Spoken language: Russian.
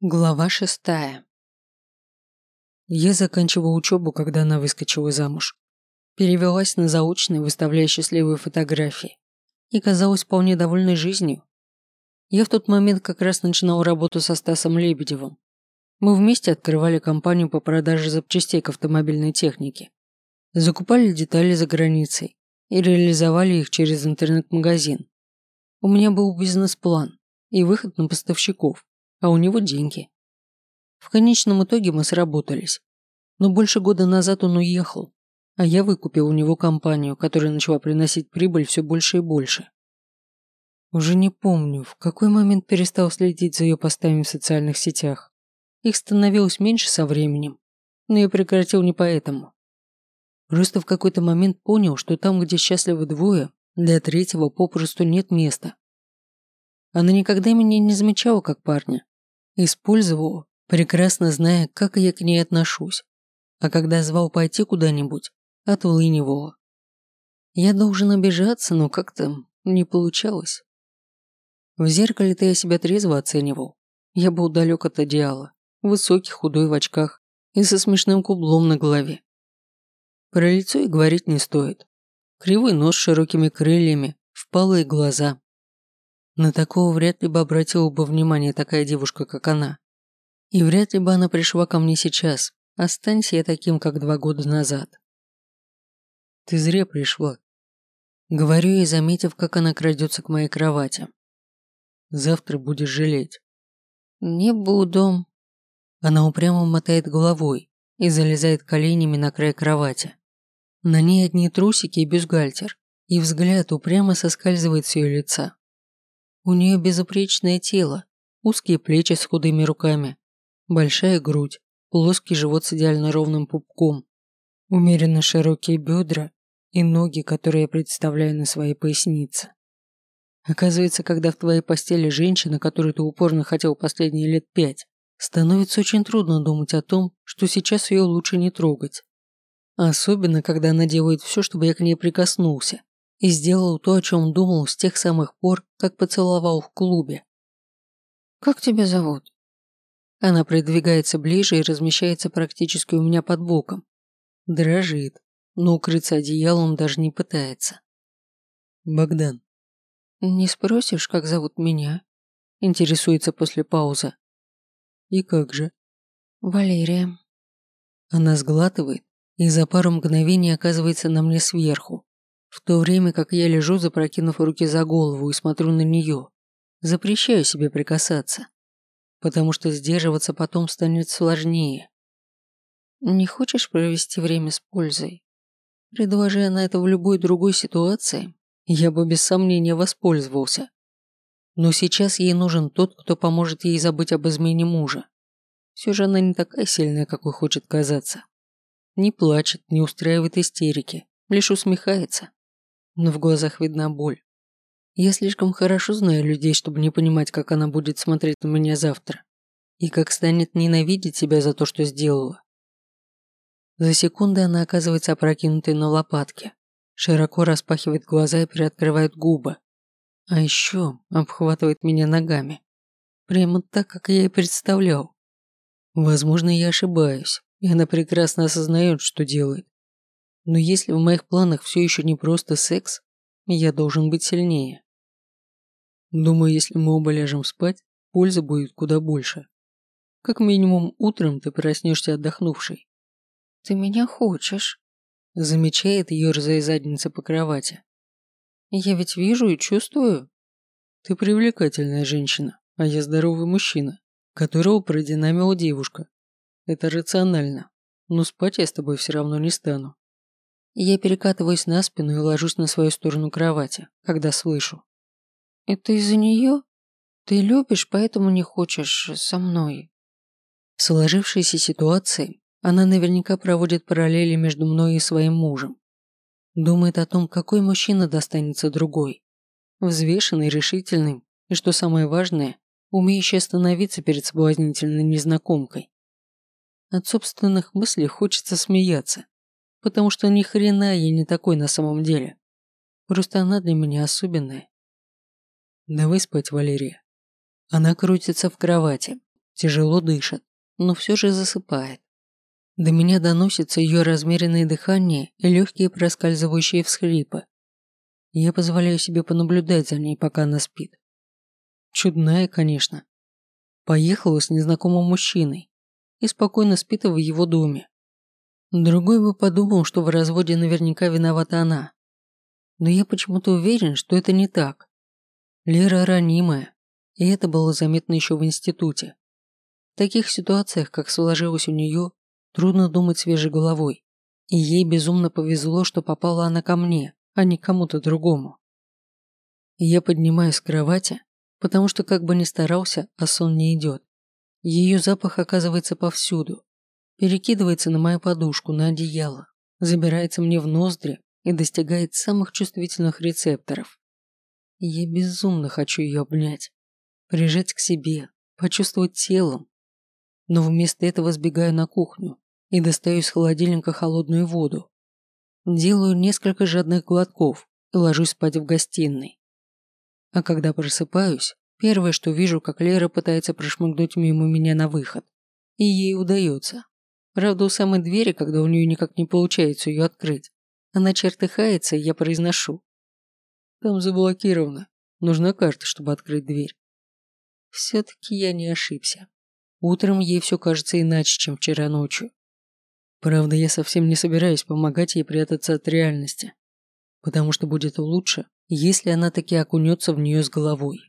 Глава шестая. Я заканчивала учебу, когда она выскочила замуж. Перевелась на заочный, выставляя счастливые фотографии. И казалась вполне довольной жизнью. Я в тот момент как раз начинал работу со Стасом Лебедевым. Мы вместе открывали компанию по продаже запчастей к автомобильной технике. Закупали детали за границей и реализовали их через интернет-магазин. У меня был бизнес-план и выход на поставщиков а у него деньги. В конечном итоге мы сработались. Но больше года назад он уехал, а я выкупил у него компанию, которая начала приносить прибыль все больше и больше. Уже не помню, в какой момент перестал следить за ее постами в социальных сетях. Их становилось меньше со временем, но я прекратил не поэтому. Просто в какой-то момент понял, что там, где счастливы двое, для третьего попросту нет места. Она никогда меня не замечала как парня, Использовал, прекрасно зная, как я к ней отношусь. А когда звал пойти куда-нибудь, отлынивала. Я должен обижаться, но как-то не получалось. В зеркале-то я себя трезво оценивал. Я был далек от идеала, высокий, худой в очках и со смешным кублом на голове. Про лицо и говорить не стоит. Кривой нос с широкими крыльями, впалые глаза, на такого вряд ли бы обратила бы внимание такая девушка, как она. И вряд ли бы она пришла ко мне сейчас, останься я таким, как два года назад. Ты зря пришла. Говорю ей, заметив, как она крадется к моей кровати. Завтра будешь жалеть. Не буду. Она упрямо мотает головой и залезает коленями на край кровати. На ней одни трусики и бюстгальтер, и взгляд упрямо соскальзывает с ее лица. У нее безупречное тело, узкие плечи с худыми руками, большая грудь, плоский живот с идеально ровным пупком, умеренно широкие бедра и ноги, которые я представляю на своей пояснице. Оказывается, когда в твоей постели женщина, которую ты упорно хотел последние лет пять, становится очень трудно думать о том, что сейчас ее лучше не трогать. Особенно, когда она делает все, чтобы я к ней прикоснулся и сделал то, о чем думал с тех самых пор, как поцеловал в клубе. «Как тебя зовут?» Она придвигается ближе и размещается практически у меня под боком. Дрожит, но укрыться одеялом даже не пытается. «Богдан». «Не спросишь, как зовут меня?» Интересуется после паузы. «И как же?» «Валерия». Она сглатывает и за пару мгновений оказывается на мне сверху, в то время как я лежу, запрокинув руки за голову и смотрю на нее, запрещаю себе прикасаться, потому что сдерживаться потом станет сложнее. Не хочешь провести время с пользой? Предложи она это в любой другой ситуации, я бы без сомнения воспользовался. Но сейчас ей нужен тот, кто поможет ей забыть об измене мужа. Все же она не такая сильная, какой хочет казаться. Не плачет, не устраивает истерики, лишь усмехается но в глазах видна боль. Я слишком хорошо знаю людей, чтобы не понимать, как она будет смотреть на меня завтра. И как станет ненавидеть себя за то, что сделала. За секунды она оказывается опрокинутой на лопатки, широко распахивает глаза и приоткрывает губы. А еще обхватывает меня ногами. Прямо так, как я и представлял. Возможно, я ошибаюсь, и она прекрасно осознает, что делает. Но если в моих планах все еще не просто секс, я должен быть сильнее. Думаю, если мы оба ляжем спать, пользы будет куда больше. Как минимум, утром ты проснешься отдохнувшей. Ты меня хочешь? Замечает, ерзая задница по кровати. Я ведь вижу и чувствую. Ты привлекательная женщина, а я здоровый мужчина, которого продинамила девушка. Это рационально, но спать я с тобой все равно не стану. Я перекатываюсь на спину и ложусь на свою сторону кровати, когда слышу. «Это из-за нее? Ты любишь, поэтому не хочешь со мной?» В сложившейся ситуации она наверняка проводит параллели между мной и своим мужем. Думает о том, какой мужчина достанется другой. Взвешенный, решительный и, что самое важное, умеющий остановиться перед соблазнительной незнакомкой. От собственных мыслей хочется смеяться потому что ни хрена я не такой на самом деле. Просто она для меня особенная. Давай спать, Валерия. Она крутится в кровати, тяжело дышит, но все же засыпает. До меня доносится ее размеренное дыхание и легкие проскальзывающие всхлипы. Я позволяю себе понаблюдать за ней, пока она спит. Чудная, конечно. Поехала с незнакомым мужчиной и спокойно спит в его доме. Другой бы подумал, что в разводе наверняка виновата она. Но я почему-то уверен, что это не так. Лера ранимая, и это было заметно еще в институте. В таких ситуациях, как сложилось у нее, трудно думать свежей головой. И ей безумно повезло, что попала она ко мне, а не кому-то другому. Я поднимаюсь с кровати, потому что как бы ни старался, а сон не идет. Ее запах оказывается повсюду. Перекидывается на мою подушку, на одеяло, забирается мне в ноздри и достигает самых чувствительных рецепторов. Я безумно хочу ее обнять, прижать к себе, почувствовать телом, но вместо этого сбегаю на кухню и достаю из холодильника холодную воду. Делаю несколько жадных глотков и ложусь спать в гостиной. А когда просыпаюсь, первое, что вижу, как Лера пытается прошмыгнуть мимо меня на выход. И ей удается. Правда, у самой двери, когда у нее никак не получается ее открыть. Она чертыхается, и я произношу. Там заблокировано. Нужна карта, чтобы открыть дверь. Все-таки я не ошибся. Утром ей все кажется иначе, чем вчера ночью. Правда, я совсем не собираюсь помогать ей прятаться от реальности, потому что будет лучше, если она таки окунется в нее с головой.